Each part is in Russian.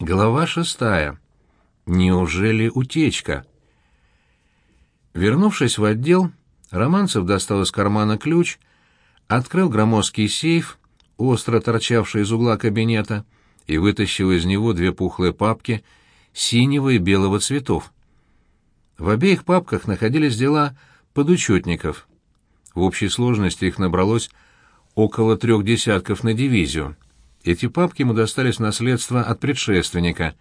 Глава шестая. Неужели утечка? Вернувшись в отдел, Романцев достал из кармана ключ, открыл громоздкий сейф, остро торчавший из угла кабинета, и вытащил из него две пухлые папки синего и белого цветов. В обеих папках находились дела подучетников. В общей сложности их набралось около трех десятков на дивизию. Эти папки ему достались в наследство от предшественника,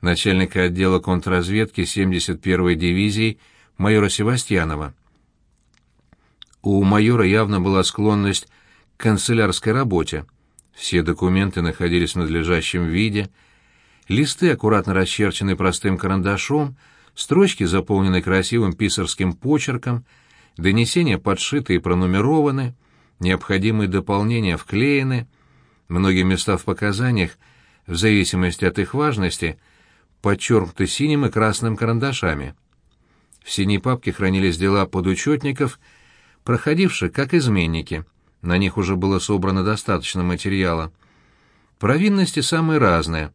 начальника отдела контрразведки 71-й дивизии майора Севастьянова. У майора явно была склонность к канцелярской работе. Все документы находились в надлежащем виде, листы аккуратно расчерчены простым карандашом, строчки заполнены красивым писарским почерком, донесения подшиты и пронумерованы, необходимые дополнения вклеены, многие места в показаниях, в зависимости от их важности, подчеркнуты синим и красным карандашами. В синей папке хранились дела подучетников, проходивших как изменники. На них уже было собрано достаточно материала. Провинности самые разные.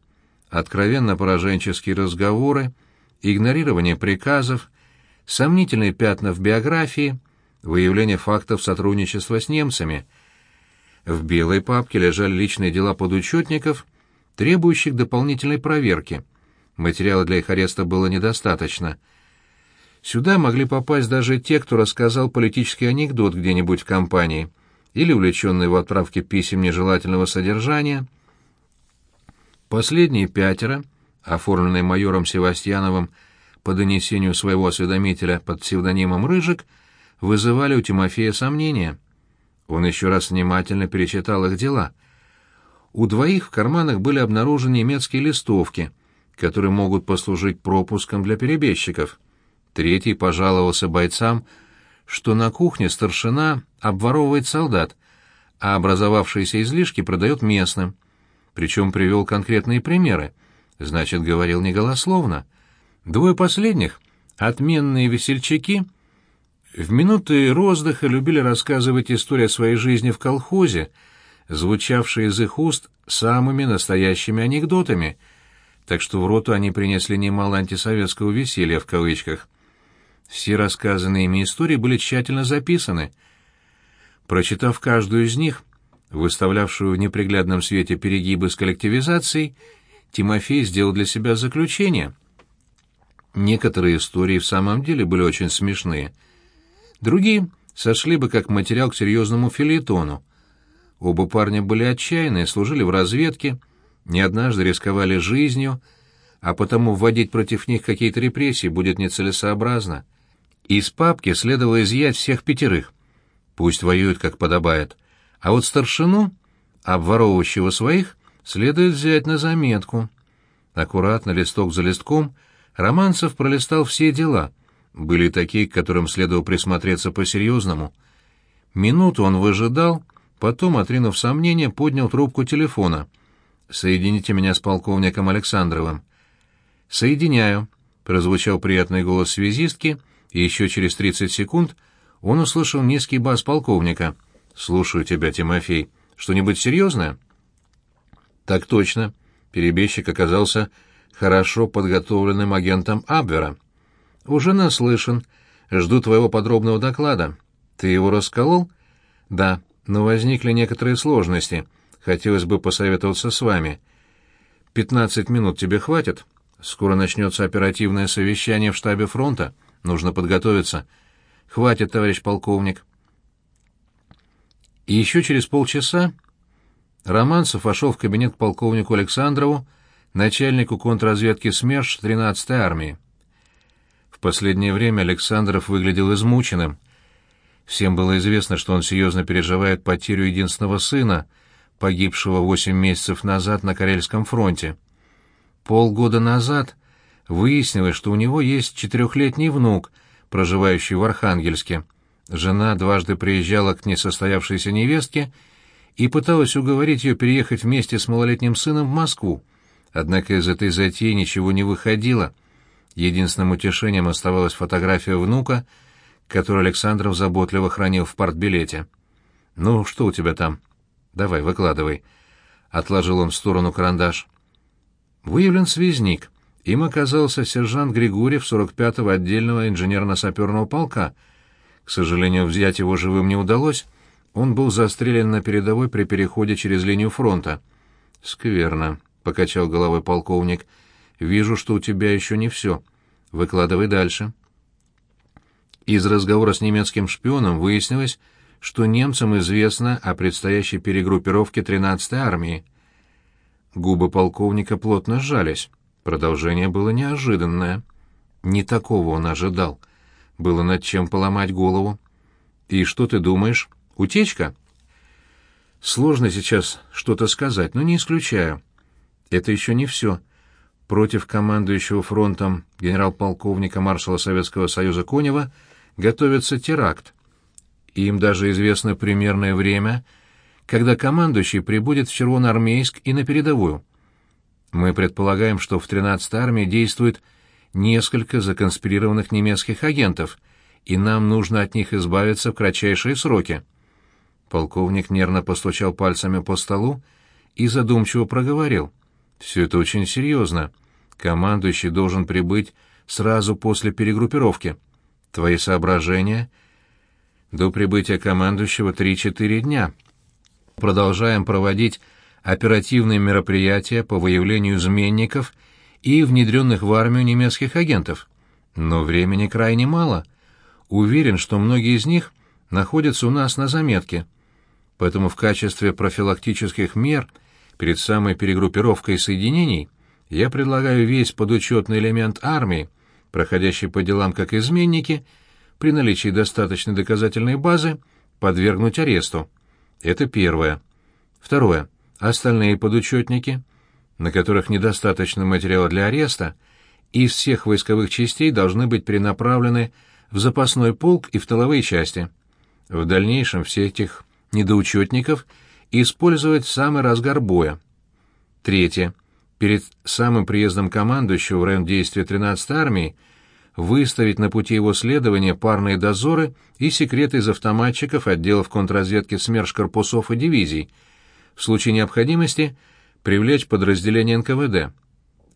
Откровенно пораженческие разговоры, игнорирование приказов, сомнительные пятна в биографии, выявление фактов сотрудничества с немцами. В белой папке лежали личные дела подучетников, требующих дополнительной проверки. Материала для их ареста было недостаточно. Сюда могли попасть даже те, кто рассказал политический анекдот где-нибудь в компании, или увлеченные в отправке писем нежелательного содержания. Последние пятеро, оформленные майором Севастьяновым по донесению своего осведомителя под псевдонимом «Рыжик», вызывали у Тимофея сомнения. Он еще раз внимательно перечитал их дела. У двоих в карманах были обнаружены немецкие листовки, которые могут послужить пропуском для перебежчиков. Третий пожаловался бойцам, что на кухне старшина обворовывает солдат, а образовавшиеся излишки продает местным. Причем привел конкретные примеры, значит, говорил неголословно. Двое последних, отменные весельчаки — в минуты роздыха любили рассказывать истории о своей жизни в колхозе, звучавшие из их уст самыми настоящими анекдотами, так что в роту они принесли немало антисоветского веселья в кавычках. Все рассказанные ими истории были тщательно записаны. Прочитав каждую из них, выставлявшую в неприглядном свете перегибы с коллективизацией, Тимофей сделал для себя заключение. Некоторые истории в самом деле были очень смешные — Другие сошли бы как материал к серьезному филитону. Оба парня были отчаянные, служили в разведке, не однажды рисковали жизнью, а потому вводить против них какие-то репрессии будет нецелесообразно. Из папки следовало изъять всех пятерых. Пусть воюют, как подобает. А вот старшину, обворовывающего своих, следует взять на заметку. Аккуратно, листок за листком, Романцев пролистал все дела, были такие, к которым следовало присмотреться по-серьезному. Минуту он выжидал, потом, отринув сомнения, поднял трубку телефона. «Соедините меня с полковником Александровым». «Соединяю», — прозвучал приятный голос связистки, и еще через тридцать секунд он услышал низкий бас полковника. «Слушаю тебя, Тимофей. Что-нибудь серьезное?» «Так точно». Перебежчик оказался хорошо подготовленным агентом Абвера. «Уже наслышан. Жду твоего подробного доклада. Ты его расколол?» «Да, но возникли некоторые сложности. Хотелось бы посоветоваться с вами. Пятнадцать минут тебе хватит? Скоро начнется оперативное совещание в штабе фронта. Нужно подготовиться. Хватит, товарищ полковник». И еще через полчаса Романцев вошел в кабинет к полковнику Александрову, начальнику контрразведки СМЕРШ 13-й армии. Последнее время Александров выглядел измученным. Всем было известно, что он серьезно переживает потерю единственного сына, погибшего восемь месяцев назад на Карельском фронте. Полгода назад выяснилось, что у него есть четырехлетний внук, проживающий в Архангельске. Жена дважды приезжала к несостоявшейся невестке и пыталась уговорить ее переехать вместе с малолетним сыном в Москву. Однако из этой затеи ничего не выходило — Единственным утешением оставалась фотография внука, которую Александров заботливо хранил в партбилете. «Ну, что у тебя там?» «Давай, выкладывай». Отложил он в сторону карандаш. Выявлен связник. Им оказался сержант Григорьев 45-го отдельного инженерно-саперного полка. К сожалению, взять его живым не удалось. Он был застрелен на передовой при переходе через линию фронта. «Скверно», — покачал головой полковник. «Вижу, что у тебя еще не все. Выкладывай дальше». Из разговора с немецким шпионом выяснилось, что немцам известно о предстоящей перегруппировке 13-й армии. Губы полковника плотно сжались. Продолжение было неожиданное. Не такого он ожидал. Было над чем поломать голову. «И что ты думаешь? Утечка?» «Сложно сейчас что-то сказать, но не исключаю. Это еще не все. Против командующего фронтом генерал-полковника маршала Советского Союза Конева – готовится теракт. Им даже известно примерное время, когда командующий прибудет в Червоноармейск и на передовую. Мы предполагаем, что в 13-й армии действует несколько законспирированных немецких агентов, и нам нужно от них избавиться в кратчайшие сроки. Полковник нервно постучал пальцами по столу и задумчиво проговорил. «Все это очень серьезно. Командующий должен прибыть сразу после перегруппировки». Твои соображения? До прибытия командующего три-четыре дня. Продолжаем проводить оперативные мероприятия по выявлению изменников и внедренных в армию немецких агентов. Но времени крайне мало. Уверен, что многие из них находятся у нас на заметке. Поэтому в качестве профилактических мер перед самой перегруппировкой соединений я предлагаю весь подучетный элемент армии проходящие по делам как изменники, при наличии достаточной доказательной базы, подвергнуть аресту. Это первое. Второе. Остальные подучетники, на которых недостаточно материала для ареста, из всех войсковых частей должны быть перенаправлены в запасной полк и в тыловые части. В дальнейшем все этих недоучетников использовать в самый разгар боя. Третье перед самым приездом командующего в район действия 13-й армии выставить на пути его следования парные дозоры и секреты из автоматчиков отделов контрразведки СМЕРШ корпусов и дивизий, в случае необходимости привлечь подразделения НКВД.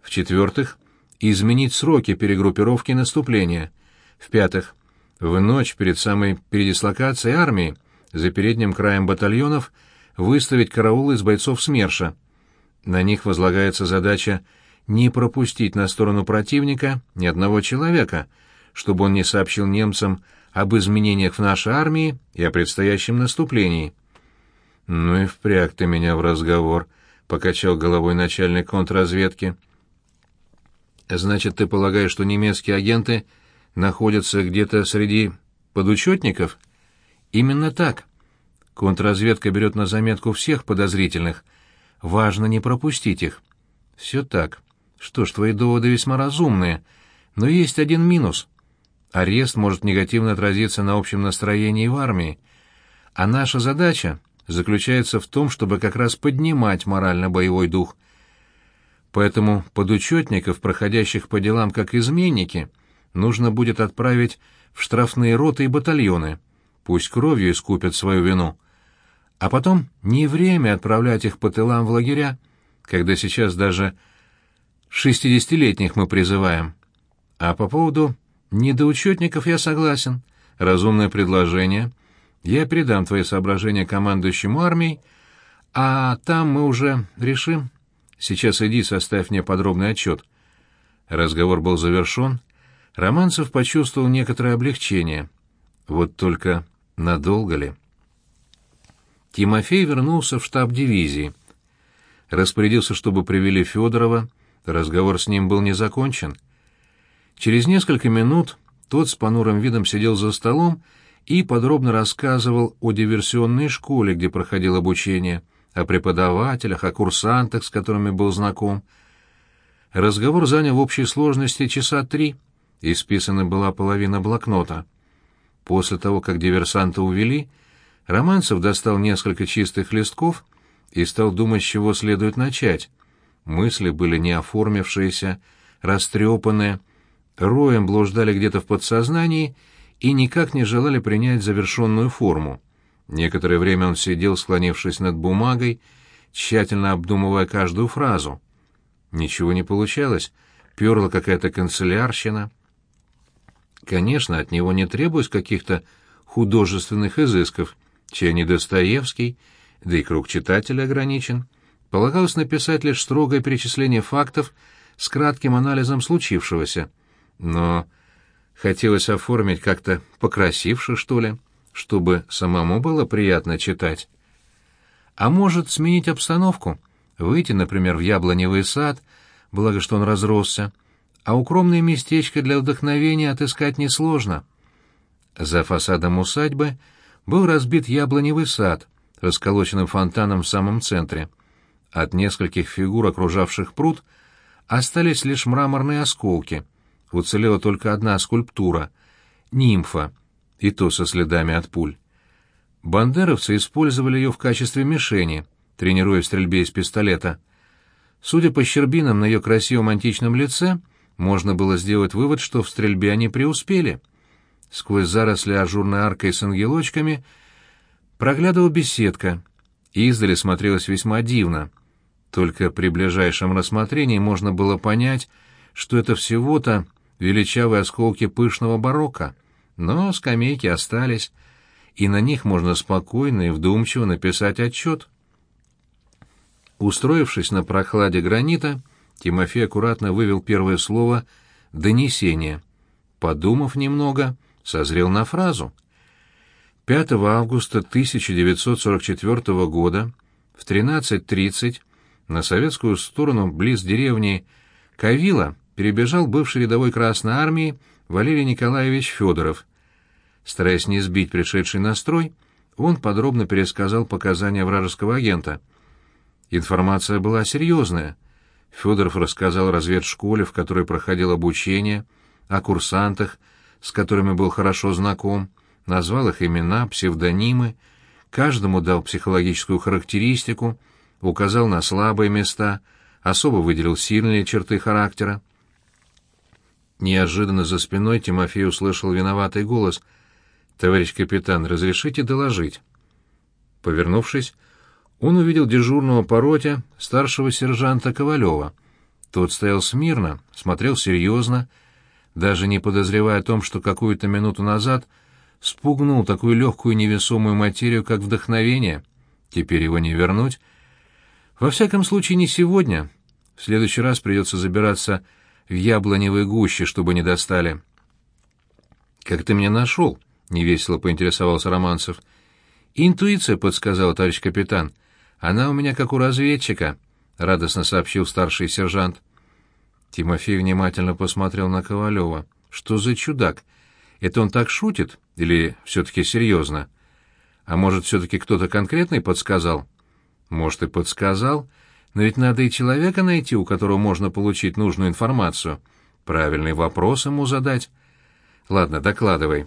В-четвертых, изменить сроки перегруппировки наступления. В-пятых, в ночь перед самой передислокацией армии за передним краем батальонов выставить караул из бойцов СМЕРШа, на них возлагается задача не пропустить на сторону противника ни одного человека, чтобы он не сообщил немцам об изменениях в нашей армии и о предстоящем наступлении. «Ну и впряг ты меня в разговор», — покачал головой начальник контрразведки. «Значит, ты полагаешь, что немецкие агенты находятся где-то среди подучетников?» «Именно так. Контрразведка берет на заметку всех подозрительных, Важно не пропустить их. Все так. Что ж, твои доводы весьма разумные. Но есть один минус. Арест может негативно отразиться на общем настроении в армии. А наша задача заключается в том, чтобы как раз поднимать морально-боевой дух. Поэтому подучетников, проходящих по делам как изменники, нужно будет отправить в штрафные роты и батальоны. Пусть кровью искупят свою вину. А потом не время отправлять их по тылам в лагеря, когда сейчас даже шестидесятилетних мы призываем. А по поводу недоучетников я согласен. Разумное предложение. Я передам твои соображения командующему армией, а там мы уже решим. Сейчас иди, составь мне подробный отчет. Разговор был завершен. Романцев почувствовал некоторое облегчение. Вот только надолго ли? Тимофей вернулся в штаб дивизии. Распорядился, чтобы привели Федорова, разговор с ним был не закончен. Через несколько минут тот с понурым видом сидел за столом и подробно рассказывал о диверсионной школе, где проходил обучение, о преподавателях, о курсантах, с которыми был знаком. Разговор занял в общей сложности часа три, исписана была половина блокнота. После того, как диверсанта увели, Романцев достал несколько чистых листков и стал думать, с чего следует начать. Мысли были не оформившиеся, растрепанные, роем блуждали где-то в подсознании и никак не желали принять завершенную форму. Некоторое время он сидел, склонившись над бумагой, тщательно обдумывая каждую фразу. Ничего не получалось, перла какая-то канцелярщина. Конечно, от него не требуюсь каких-то художественных изысков, чей не Достоевский, да и круг читателя ограничен. Полагалось написать лишь строгое перечисление фактов с кратким анализом случившегося. Но хотелось оформить как-то покрасивше, что ли, чтобы самому было приятно читать. А может, сменить обстановку, выйти, например, в яблоневый сад, благо что он разросся, а укромное местечко для вдохновения отыскать несложно. За фасадом усадьбы был разбит яблоневый сад, расколоченным фонтаном в самом центре. От нескольких фигур, окружавших пруд, остались лишь мраморные осколки. Уцелела только одна скульптура — нимфа, и то со следами от пуль. Бандеровцы использовали ее в качестве мишени, тренируя в стрельбе из пистолета. Судя по щербинам на ее красивом античном лице, можно было сделать вывод, что в стрельбе они преуспели. Сквозь заросли ажурной аркой с ангелочками проглядывала беседка, издали смотрелась весьма дивно. Только при ближайшем рассмотрении можно было понять, что это всего-то величавые осколки пышного барокко, но скамейки остались, и на них можно спокойно и вдумчиво написать отчет. Устроившись на прохладе гранита, Тимофей аккуратно вывел первое слово «донесение». Подумав немного, созрел на фразу. 5 августа 1944 года в 13.30 на советскую сторону близ деревни Кавила перебежал бывший рядовой Красной Армии Валерий Николаевич Федоров, Стараясь не сбить пришедший настрой, он подробно пересказал показания вражеского агента. Информация была серьезная. Федоров рассказал разведшколе, в которой проходил обучение, о курсантах, с которыми был хорошо знаком, назвал их имена, псевдонимы, каждому дал психологическую характеристику, указал на слабые места, особо выделил сильные черты характера. Неожиданно за спиной Тимофей услышал виноватый голос — «Товарищ капитан, разрешите доложить?» Повернувшись, он увидел дежурного по роте старшего сержанта Ковалева. Тот стоял смирно, смотрел серьезно, даже не подозревая о том, что какую-то минуту назад спугнул такую легкую невесомую материю, как вдохновение. Теперь его не вернуть. Во всяком случае, не сегодня. В следующий раз придется забираться в яблоневые гущи, чтобы не достали. «Как ты меня нашел?» невесело поинтересовался Романцев. Интуиция подсказала, товарищ капитан. Она у меня как у разведчика, радостно сообщил старший сержант. Тимофей внимательно посмотрел на Ковалева. Что за чудак? Это он так шутит или все-таки серьезно? А может, все-таки кто-то конкретный подсказал? Может, и подсказал, но ведь надо и человека найти, у которого можно получить нужную информацию. Правильный вопрос ему задать. Ладно, докладывай.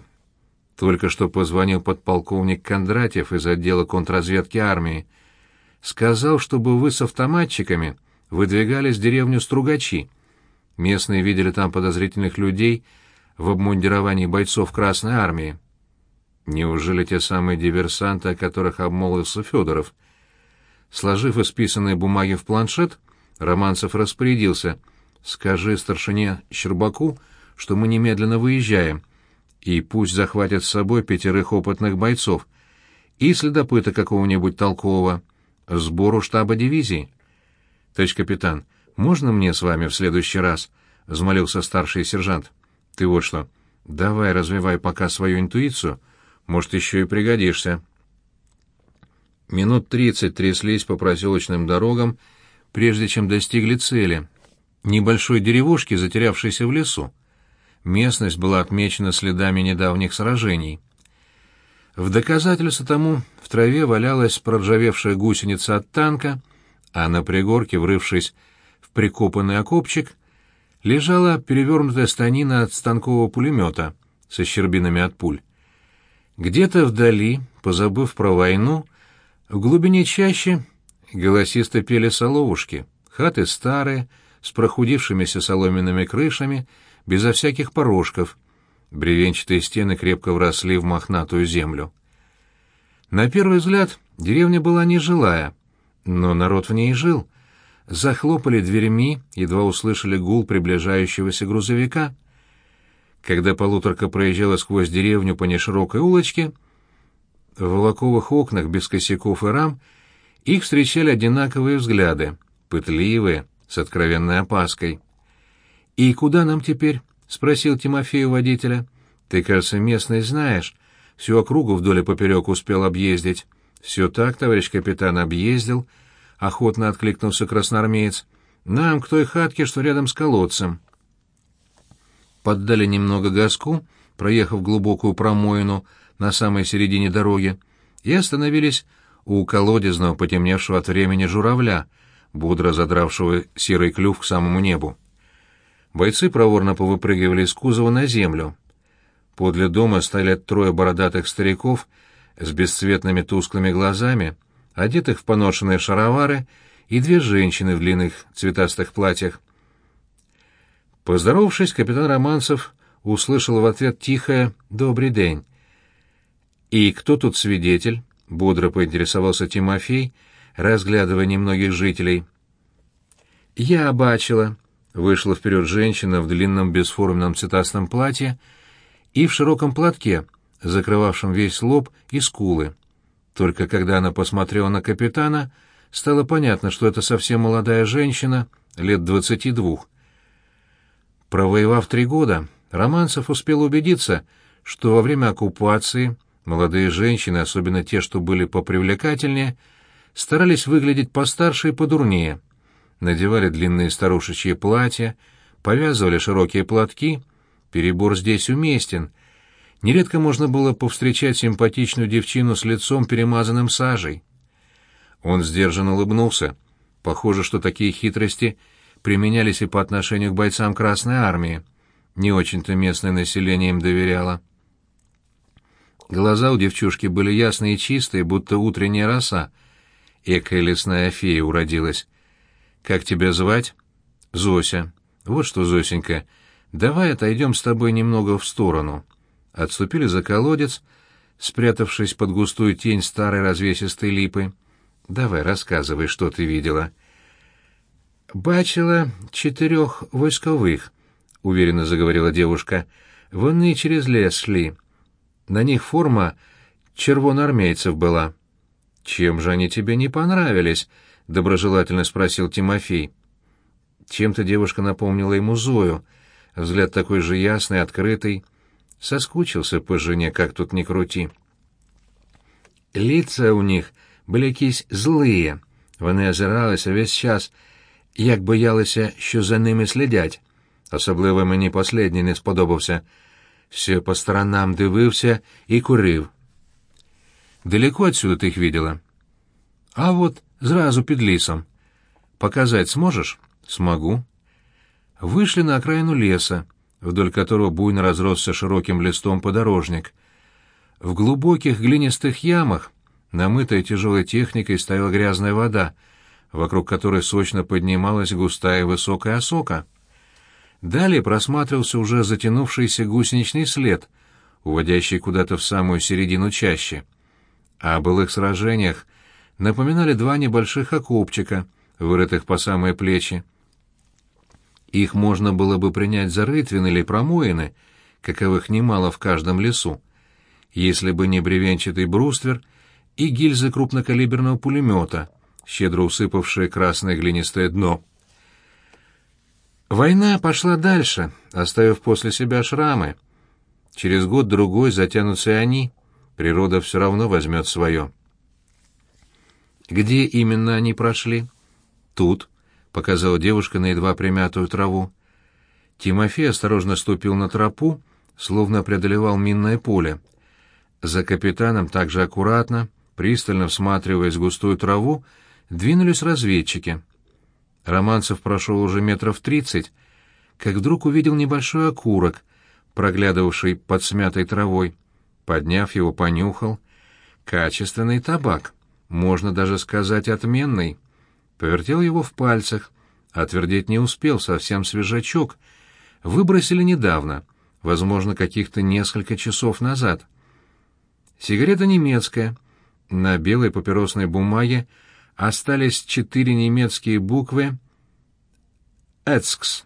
Только что позвонил подполковник Кондратьев из отдела контрразведки армии. Сказал, чтобы вы с автоматчиками выдвигались в деревню Стругачи. Местные видели там подозрительных людей в обмундировании бойцов Красной армии. Неужели те самые диверсанты, о которых обмолвился Федоров? Сложив исписанные бумаги в планшет, Романцев распорядился. «Скажи старшине Щербаку, что мы немедленно выезжаем» и пусть захватят с собой пятерых опытных бойцов и следопыта какого-нибудь толкового, сбору штаба дивизии. — Товарищ капитан, можно мне с вами в следующий раз? — взмолился старший сержант. — Ты вот что, давай развивай пока свою интуицию, может, еще и пригодишься. Минут тридцать тряслись по проселочным дорогам, прежде чем достигли цели — небольшой деревушки, затерявшейся в лесу. Местность была отмечена следами недавних сражений. В доказательство тому в траве валялась проржавевшая гусеница от танка, а на пригорке, врывшись в прикопанный окопчик, лежала перевернутая станина от станкового пулемета со щербинами от пуль. Где-то вдали, позабыв про войну, в глубине чаще голосисто пели соловушки, хаты старые, с прохудившимися соломенными крышами — безо всяких порожков. Бревенчатые стены крепко вросли в мохнатую землю. На первый взгляд деревня была нежилая, но народ в ней жил. захлопали дверьми, едва услышали гул приближающегося грузовика. Когда полуторка проезжала сквозь деревню по неширокой улочке, в волоковых окнах без косяков и рам их встречали одинаковые взгляды, пытливые, с откровенной опаской. «И куда нам теперь?» — спросил Тимофей водителя. «Ты, кажется, местный знаешь. Всю округу вдоль и поперек успел объездить». «Все так, товарищ капитан, объездил», — охотно откликнулся красноармеец. «Нам к той хатке, что рядом с колодцем». Поддали немного газку, проехав глубокую промоину на самой середине дороги, и остановились у колодезного, потемневшего от времени журавля, бодро задравшего серый клюв к самому небу. Бойцы проворно повыпрыгивали из кузова на землю. Подле дома стояли трое бородатых стариков с бесцветными тусклыми глазами, одетых в поношенные шаровары, и две женщины в длинных цветастых платьях. Поздоровавшись, капитан Романцев услышал в ответ тихое «Добрый день». «И кто тут свидетель?» — бодро поинтересовался Тимофей, разглядывая немногих жителей. «Я бачила», — вышла вперед женщина в длинном бесформенном цветастом платье и в широком платке, закрывавшем весь лоб и скулы. Только когда она посмотрела на капитана, стало понятно, что это совсем молодая женщина, лет двадцати двух. Провоевав три года, Романцев успел убедиться, что во время оккупации молодые женщины, особенно те, что были попривлекательнее, старались выглядеть постарше и подурнее. Надевали длинные старушечьи платья, повязывали широкие платки. Перебор здесь уместен — Нередко можно было повстречать симпатичную девчину с лицом, перемазанным сажей. Он сдержанно улыбнулся. Похоже, что такие хитрости применялись и по отношению к бойцам Красной Армии. Не очень-то местное население им доверяло. Глаза у девчушки были ясные и чистые, будто утренняя роса. Экая лесная фея уродилась. «Как тебя звать?» «Зося». «Вот что, Зосенька, давай отойдем с тобой немного в сторону» отступили за колодец, спрятавшись под густую тень старой развесистой липы. «Давай, рассказывай, что ты видела». «Бачила четырех войсковых», — уверенно заговорила девушка. «Вони через лес шли. На них форма червоноармейцев была». «Чем же они тебе не понравились?» — доброжелательно спросил Тимофей. Чем-то девушка напомнила ему Зою. Взгляд такой же ясный, открытый, — Соскучился по жене, как тут ни крути. Лица у них были якісь злые. Вони озиралися весь час, як боялися, що за ними слідять. Особливо мені последній не сподобався. Все по сторонам дивився і курив. Далеко отсюда ты их видела? А вот зразу під лісом. Показать сможешь? Смогу. Вышли на окраину леса, вдоль которого буйно разросся широким листом подорожник. В глубоких глинистых ямах, намытая тяжелой техникой, стояла грязная вода, вокруг которой сочно поднималась густая высокая осока. Далее просматривался уже затянувшийся гусеничный след, уводящий куда-то в самую середину чащи. О былых сражениях напоминали два небольших окопчика, вырытых по самые плечи. Их можно было бы принять за рытвины или промоины, каковых немало в каждом лесу, если бы не бревенчатый бруствер и гильзы крупнокалиберного пулемета, щедро усыпавшие красное глинистое дно. Война пошла дальше, оставив после себя шрамы. Через год-другой затянутся они, природа все равно возьмет свое. Где именно они прошли? Тут, показала девушка на едва примятую траву. Тимофей осторожно ступил на тропу, словно преодолевал минное поле. За капитаном также аккуратно, пристально всматриваясь в густую траву, двинулись разведчики. Романцев прошел уже метров тридцать, как вдруг увидел небольшой окурок, проглядывавший под смятой травой. Подняв его, понюхал. Качественный табак, можно даже сказать отменный повертел его в пальцах, отвердеть не успел, совсем свежачок. Выбросили недавно, возможно, каких-то несколько часов назад. Сигарета немецкая. На белой папиросной бумаге остались четыре немецкие буквы «Эцкс».